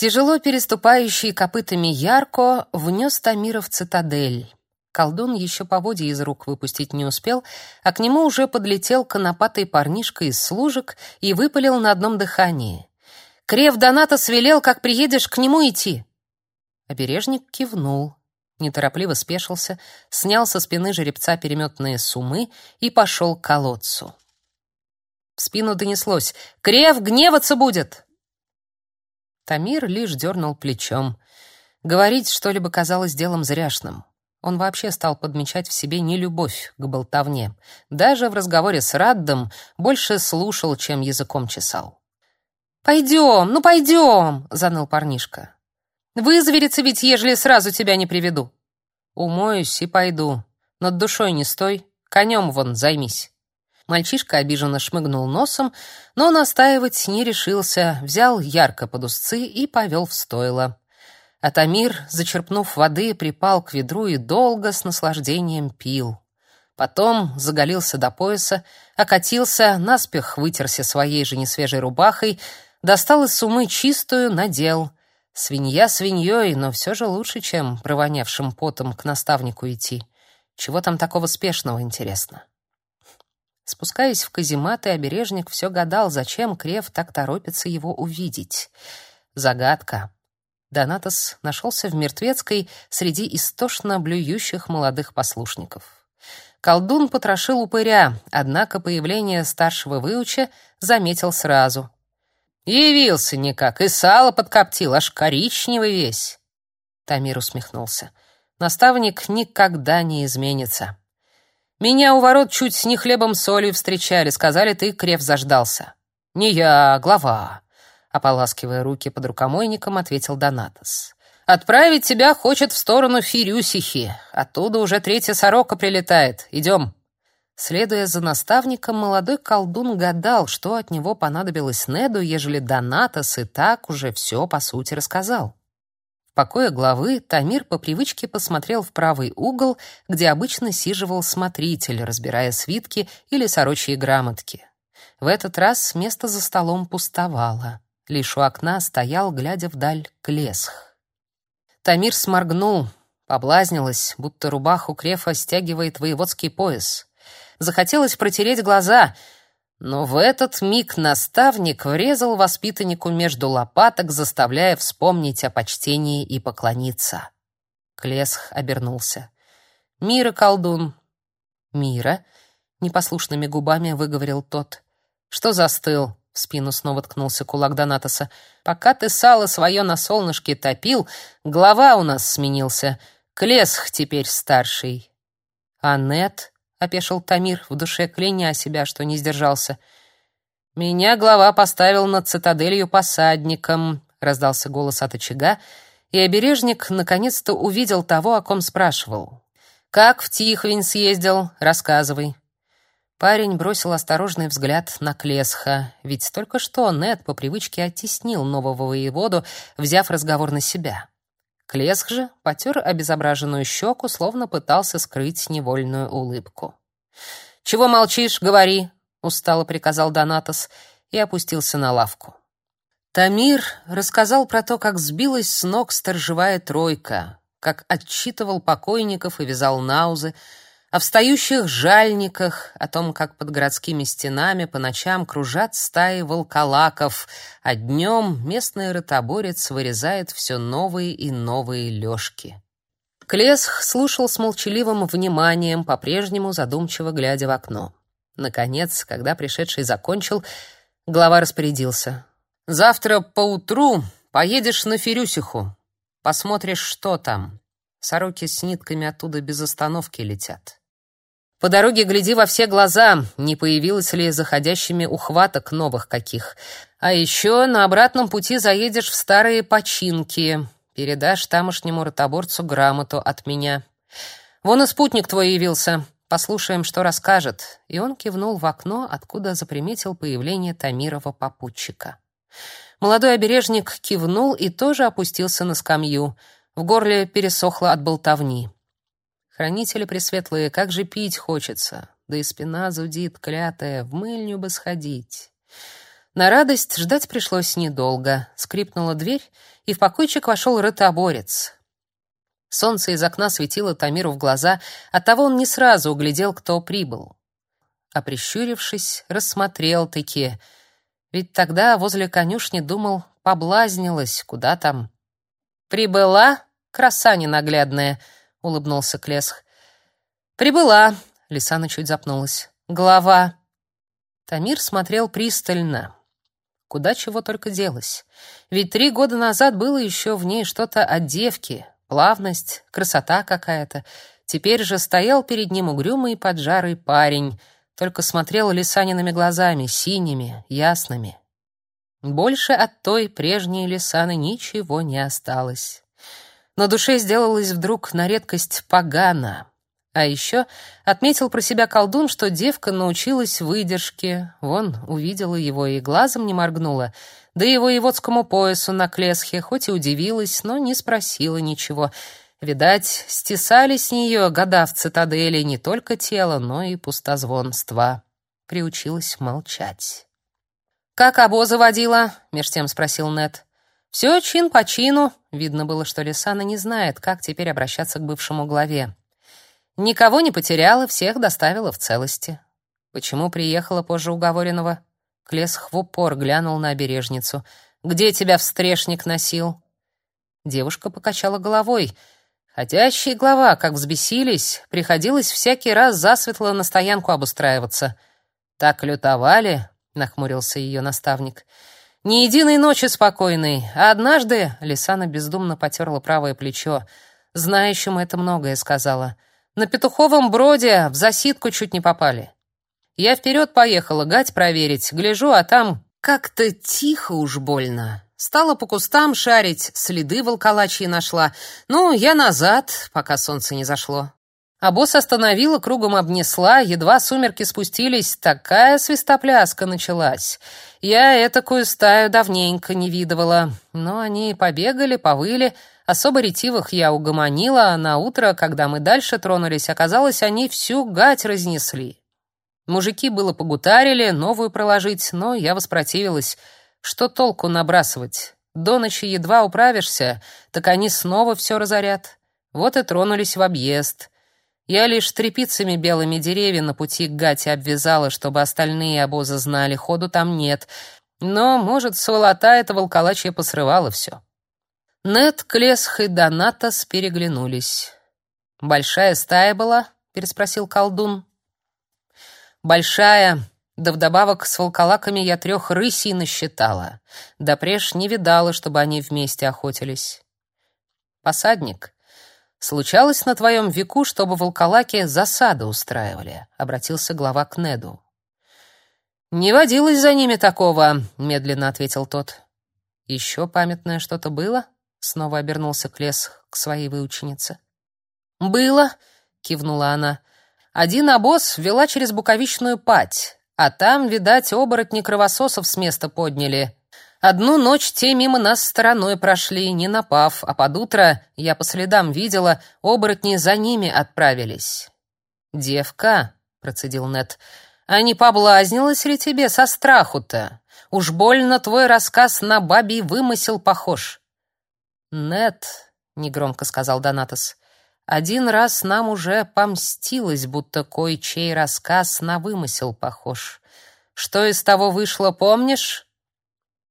Тяжело переступающий копытами Ярко внес Тамира в цитадель. Колдун еще поводья из рук выпустить не успел, а к нему уже подлетел конопатый парнишка из служек и выпалил на одном дыхании. «Крев Доната свелел, как приедешь, к нему идти!» Обережник кивнул, неторопливо спешился, снял со спины жеребца переметные сумы и пошел к колодцу. В спину донеслось «Крев гневаться будет!» Тамир лишь дернул плечом. Говорить что-либо казалось делом зряшным. Он вообще стал подмечать в себе нелюбовь к болтовне. Даже в разговоре с Раддом больше слушал, чем языком чесал. «Пойдем, ну пойдем!» — заныл парнишка. «Вызверится ведь, ежели сразу тебя не приведу». «Умоюсь и пойду. Над душой не стой, конем вон займись». Мальчишка обиженно шмыгнул носом, но настаивать не решился, взял ярко под узцы и повел в стойло. Атамир, зачерпнув воды, припал к ведру и долго с наслаждением пил. Потом заголился до пояса, окатился, наспех вытерся своей же несвежей рубахой, достал из сумы чистую, надел. Свинья свиньей, но все же лучше, чем провонявшим потом к наставнику идти. Чего там такого спешного, интересно? Спускаясь в каземат, и обережник все гадал, зачем Крев так торопится его увидеть. Загадка. Донатос нашелся в Мертвецкой среди истошно блюющих молодых послушников. Колдун потрошил упыря, однако появление старшего выуча заметил сразу. «Явился никак, и сало подкоптил, аж коричневый весь!» Тамир усмехнулся. «Наставник никогда не изменится. Меня у ворот чуть не хлебом солью встречали, сказали, ты крев заждался». «Не я, глава», ополаскивая руки под рукомойником, ответил Донатос. Отправить тебя хочет в сторону Фирюсихи. Оттуда уже третья сорока прилетает. Идем. Следуя за наставником, молодой колдун гадал, что от него понадобилось Неду, ежели Донатос и так уже все по сути рассказал. В покое главы Тамир по привычке посмотрел в правый угол, где обычно сиживал смотритель, разбирая свитки или сорочьи грамотки. В этот раз место за столом пустовало. Лишь у окна стоял, глядя вдаль, Клесх. Тамир сморгнул, поблазнилась, будто рубаху Крефа стягивает воеводский пояс. Захотелось протереть глаза, но в этот миг наставник врезал воспитаннику между лопаток, заставляя вспомнить о почтении и поклониться. Клесх обернулся. «Мира, колдун!» «Мира?» — непослушными губами выговорил тот. «Что застыл? В спину снова ткнулся кулак Донатоса. «Пока ты сало свое на солнышке топил, глава у нас сменился. Клесх теперь старший». «А нет?» — опешил Тамир, в душе кляня себя, что не сдержался. «Меня глава поставил над цитаделью посадником», — раздался голос от очага, и обережник наконец-то увидел того, о ком спрашивал. «Как в Тихвин съездил? Рассказывай». Парень бросил осторожный взгляд на Клесха, ведь только что Нед по привычке оттеснил нового воеводу, взяв разговор на себя. Клесх же потер обезображенную щеку, словно пытался скрыть невольную улыбку. «Чего молчишь? Говори!» — устало приказал Донатос и опустился на лавку. Тамир рассказал про то, как сбилась с ног сторожевая тройка, как отчитывал покойников и вязал наузы, о встающих жальниках, о том, как под городскими стенами по ночам кружат стаи волколаков, а днем местный ротоборец вырезает все новые и новые лёжки. Клесх слушал с молчаливым вниманием, по-прежнему задумчиво глядя в окно. Наконец, когда пришедший закончил, глава распорядился. «Завтра поутру поедешь на Фирюсиху. Посмотришь, что там. Сороки с нитками оттуда без остановки летят». По дороге гляди во все глаза, не появилось ли заходящими ухваток новых каких. А еще на обратном пути заедешь в старые починки. Передашь тамошнему ротоборцу грамоту от меня. Вон и спутник твой явился. Послушаем, что расскажет. И он кивнул в окно, откуда заприметил появление Тамирова попутчика. Молодой обережник кивнул и тоже опустился на скамью. В горле пересохло от болтовни. Хранители пресветлые, как же пить хочется, да и спина зудит, клятая, в мыльню бы сходить. На радость ждать пришлось недолго. Скрипнула дверь, и в покойчик вошел ротоборец. Солнце из окна светило Тамиру в глаза, оттого он не сразу углядел, кто прибыл. А прищурившись, рассмотрел-таки. Ведь тогда возле конюшни думал, поблазнилась, куда там. «Прибыла, краса ненаглядная», — улыбнулся Клесх. «Прибыла», — Лисана чуть запнулась. «Глава». Тамир смотрел пристально. Куда чего только делось. Ведь три года назад было еще в ней что-то от девки, плавность, красота какая-то. Теперь же стоял перед ним угрюмый поджарый парень, только смотрел Лисаниными глазами, синими, ясными. Больше от той прежней Лисаны ничего не осталось. На душе сделалось вдруг на редкость погано. А еще отметил про себя колдун, что девка научилась выдержке. Вон, увидела его и глазом не моргнула. Да его воеводскому поясу на клесхе, хоть и удивилась, но не спросила ничего. Видать, стесали с нее года в не только тело, но и пустозвонство. Приучилась молчать. «Как обоза водила?» — меж тем спросил Нет. «Все чин по чину». Видно было, что Лисана не знает, как теперь обращаться к бывшему главе. Никого не потеряла, всех доставила в целости. Почему приехала позже уговоренного? Клесх в упор глянул на обережницу. «Где тебя встрешник носил?» Девушка покачала головой. Ходящие глава, как взбесились, приходилось всякий раз засветло на стоянку обустраиваться. «Так лютовали?» — нахмурился ее наставник. «Ни единой ночи спокойной, а однажды...» — Лисана бездумно потерла правое плечо. «Знающему это многое сказала». На петуховом броде в засидку чуть не попали. Я вперед поехала гать проверить, гляжу, а там как-то тихо уж больно. Стала по кустам шарить, следы волколачьи нашла. Ну, я назад, пока солнце не зашло. А остановила, кругом обнесла, едва сумерки спустились, такая свистопляска началась. Я этакую стаю давненько не видывала. Но они побегали, повыли, Особо ретивых я угомонила, а на утро, когда мы дальше тронулись, оказалось, они всю гать разнесли. Мужики было погутарили, новую проложить, но я воспротивилась. Что толку набрасывать? До ночи едва управишься, так они снова все разорят. Вот и тронулись в объезд. Я лишь трепицами белыми деревья на пути к гате обвязала, чтобы остальные обозы знали, ходу там нет. Но, может, сволота эта волколачья посрывала все. Нед, Клесх и Донатос переглянулись. «Большая стая была?» — переспросил колдун. «Большая, да вдобавок с волколаками я трех рысей насчитала. Да преж не видала, чтобы они вместе охотились. Посадник, случалось на твоем веку, чтобы волколаки засады устраивали?» — обратился глава к Неду. «Не водилось за ними такого», — медленно ответил тот. «Еще памятное что-то было?» Снова обернулся Клес к своей выученице. «Было», — кивнула она. «Один обоз вела через Буковичную пать, а там, видать, оборотни кровососов с места подняли. Одну ночь те мимо нас стороной прошли, не напав, а под утро, я по следам видела, оборотни за ними отправились». «Девка», — процедил Нет, — «а не поблазнилась ли тебе со страху-то? Уж больно твой рассказ на бабий вымысел похож». «Нет», — негромко сказал Донатос, — «один раз нам уже помстилось, будто кой-чей рассказ на вымысел похож. Что из того вышло, помнишь?»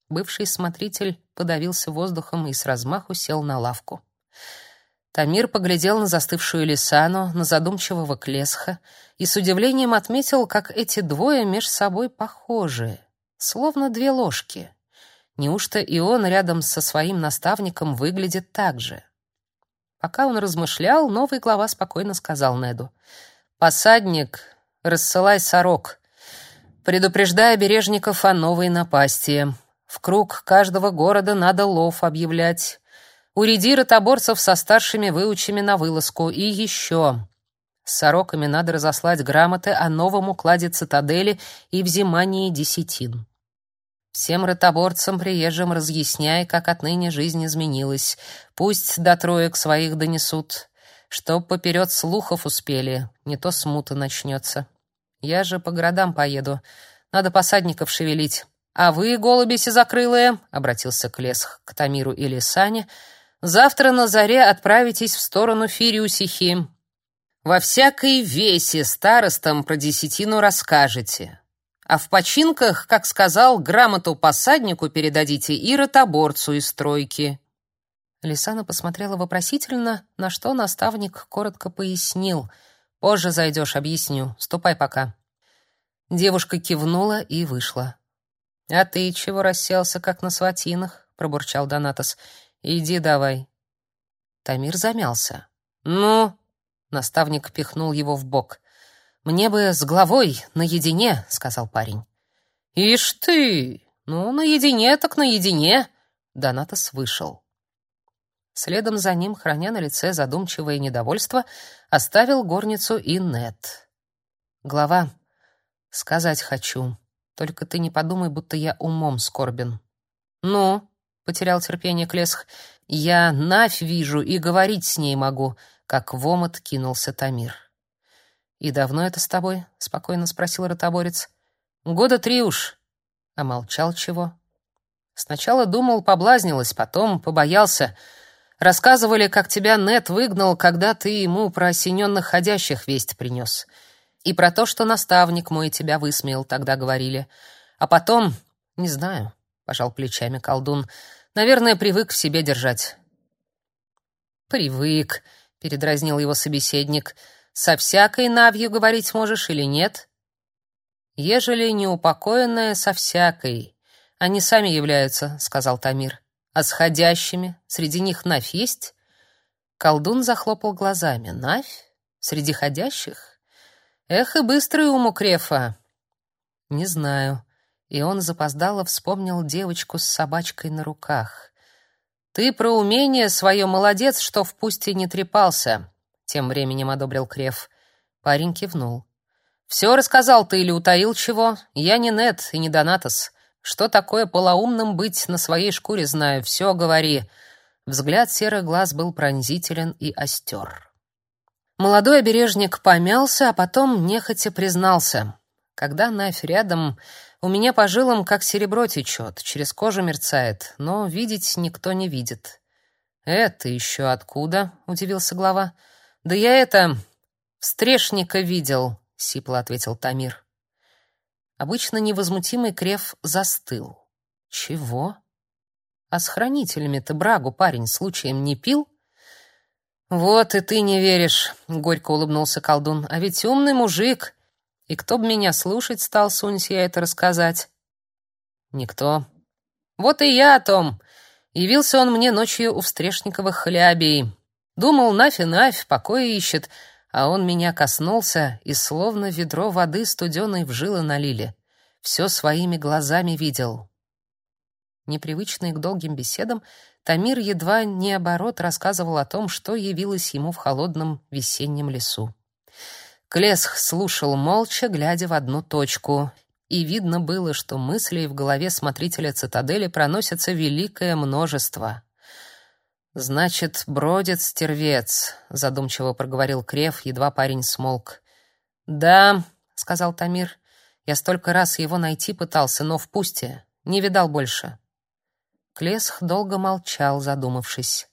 Бывший смотритель подавился воздухом и с размаху сел на лавку. Тамир поглядел на застывшую Лисану, на задумчивого Клесха и с удивлением отметил, как эти двое меж собой похожи, словно две ложки. Неужто и он рядом со своим наставником выглядит так же? Пока он размышлял, новый глава спокойно сказал Неду. «Посадник, рассылай сорок. Предупреждай обережников о новой напасти. В круг каждого города надо лов объявлять. Уреди ротоборцев со старшими выучами на вылазку. И еще. С сороками надо разослать грамоты о новом укладе цитадели и взимании десятин. Всем ротоборцам приезжим разъясняй, как отныне жизнь изменилась. Пусть до троек своих донесут, чтоб поперед слухов успели, не то смута начнется. Я же по городам поеду. Надо посадников шевелить. А вы, голуби сизокрылые, обратился Клесх к Тамиру и Лисане, завтра на заре отправитесь в сторону Фириусихи. Во всякой весе старостам про десятину расскажете. А в починках, как сказал, грамоту посаднику передадите и ротоборцу из стройки. Лисана посмотрела вопросительно, на что наставник коротко пояснил. «Позже зайдешь, объясню. Ступай пока». Девушка кивнула и вышла. «А ты чего расселся, как на сватинах?» — пробурчал Донатос. «Иди давай». Тамир замялся. «Ну?» — наставник пихнул его в бок. «Мне бы с главой наедине», — сказал парень. «Ишь ты! Ну, наедине так наедине!» Донатос вышел. Следом за ним, храня на лице задумчивое недовольство, оставил горницу и Нет. «Глава, сказать хочу. Только ты не подумай, будто я умом скорбен». «Ну?» — потерял терпение Клесх. «Я Навь вижу и говорить с ней могу», — как в омут кинулся Тамир. «И давно это с тобой?» — спокойно спросил ротоборец. «Года три уж». А молчал чего? Сначала думал, поблазнилась, потом побоялся — Рассказывали, как тебя Нет выгнал, когда ты ему про осененных ходящих весть принес. И про то, что наставник мой тебя высмеял, тогда говорили. А потом, не знаю, пожал плечами колдун. Наверное, привык в себе держать. Привык, передразнил его собеседник. Со всякой навью говорить можешь или нет? Ежели неупокоенная со всякой, они сами являются, сказал Тамир. А с ходящими? Среди них Навь есть? Колдун захлопал глазами. Навь? Среди ходящих? Эх, и быстрый ум у Крефа. Не знаю. И он запоздало вспомнил девочку с собачкой на руках. Ты про умение свое молодец, что в пусте не трепался, тем временем одобрил Креф. Парень кивнул. Все рассказал ты или утаил чего? Я не Нет и не Донатос. Что такое полоумным быть на своей шкуре знаю, все говори. Взгляд серых глаз был пронзителен и остер. Молодой обережник помялся, а потом нехотя признался. Когда Нафь рядом, у меня по жилам как серебро течет, через кожу мерцает, но видеть никто не видит. «Это еще откуда?» — удивился глава. «Да я это... стрешника видел», — сипло ответил Тамир. Обычно невозмутимый Креф застыл. Чего? А с хранителями-то брагу парень случаем не пил? Вот и ты не веришь, горько улыбнулся колдун. А ведь умный мужик. И кто б меня слушать стал, сунься я это рассказать? Никто. Вот и я о том. Явился он мне ночью у Встрешниковых хлябей. Думал, нафи нафь, покоя ищет, а он меня коснулся, и словно ведро воды студеной в жилы налили. Все своими глазами видел. Непривычный к долгим беседам, Тамир едва не оборот рассказывал о том, что явилось ему в холодном весеннем лесу. Клесх слушал молча, глядя в одну точку, и видно было, что мыслей в голове смотрителя цитадели проносится великое множество. Значит, бродит стервец, задумчиво проговорил Крев, едва парень смолк. Да, сказал Тамир. Я столько раз его найти пытался, но в пусте, не видал больше. Клесх долго молчал, задумавшись.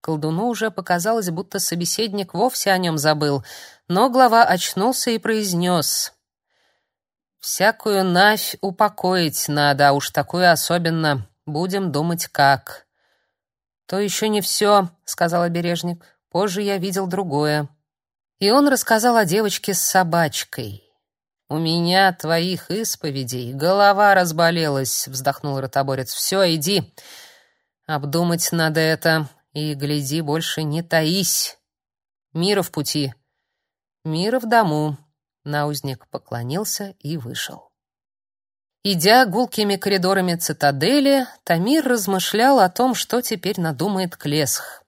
Колдуну уже показалось, будто собеседник вовсе о нем забыл, но глава очнулся и произнес: Всякую нафь упокоить надо, а уж такую особенно. Будем думать как. То еще не все, сказал обережник. Позже я видел другое. И он рассказал о девочке с собачкой. У меня твоих исповедей голова разболелась, вздохнул ротоборец. Все, иди. Обдумать надо это и гляди, больше не таись. Мира в пути. Мира в дому. Наузник поклонился и вышел. Идя гулкими коридорами цитадели, Тамир размышлял о том, что теперь надумает Клесх.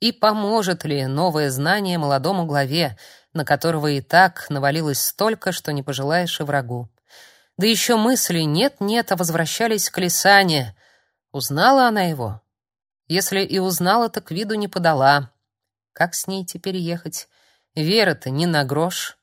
И поможет ли новое знание молодому главе, на которого и так навалилось столько, что не пожелаешь и врагу. Да еще мысли нет-нет, а возвращались к Лисане. Узнала она его? Если и узнала, так виду не подала. Как с ней теперь ехать? Вера-то не на грош.